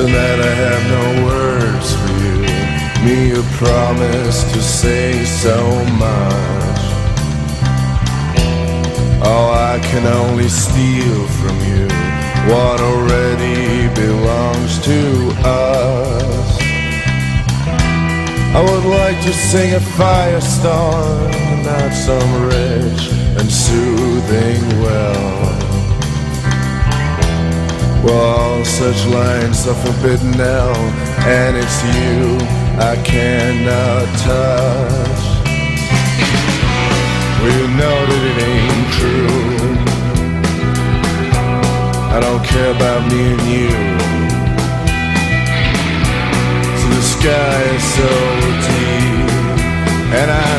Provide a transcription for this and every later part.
Tonight I have no words for you. Me a promise to say so much. Oh, I can only steal from you what already belongs to us. I would like to sing a firestorm, not some rich and soothing well. Well, such lines are forbidden now, and it's you I cannot touch. You know that it ain't true. I don't care about me and you. So the sky is so deep, and I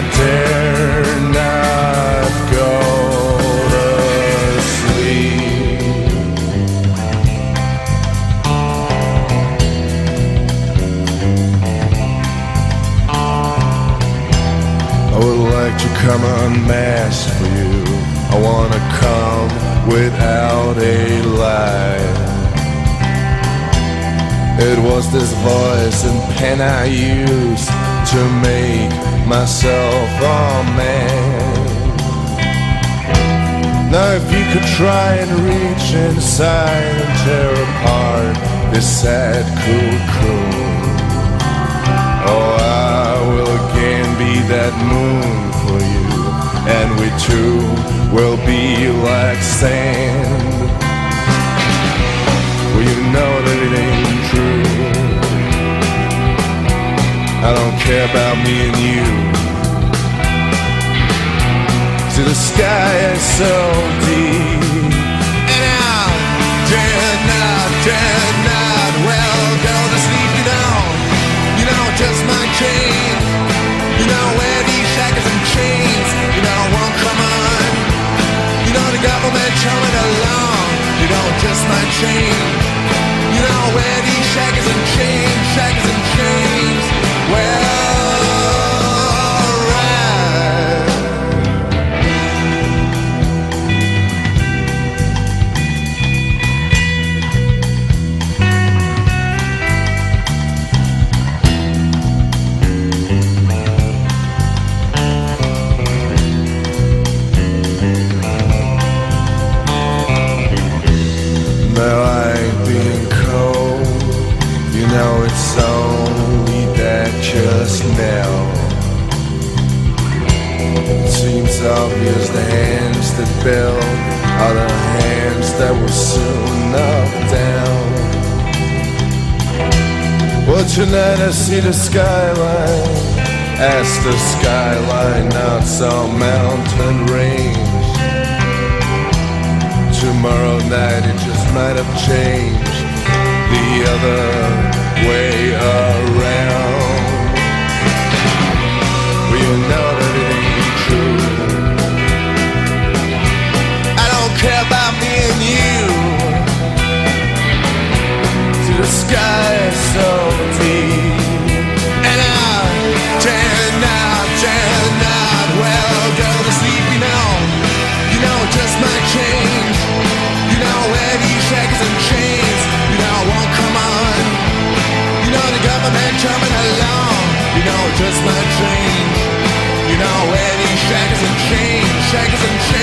like to come unmasked for you. I wanna come without a lie. It was this voice and pen I used to make myself a man. Now if you could try and reach inside and tear apart this sad cocoon. Oh, I will again be that moon two will be like sand. Well, you know that it ain't true. I don't care about me and you. See, the sky is so chain. You know, where these shackles and chains, shackles just now. It seems obvious the hands that build are the hands that will soon knock down. But tonight I see the skyline. As the skyline, not some mountain range. Tomorrow night it just might have changed the other way You know, just might change. You know, these shackles and chains, shackles and chains,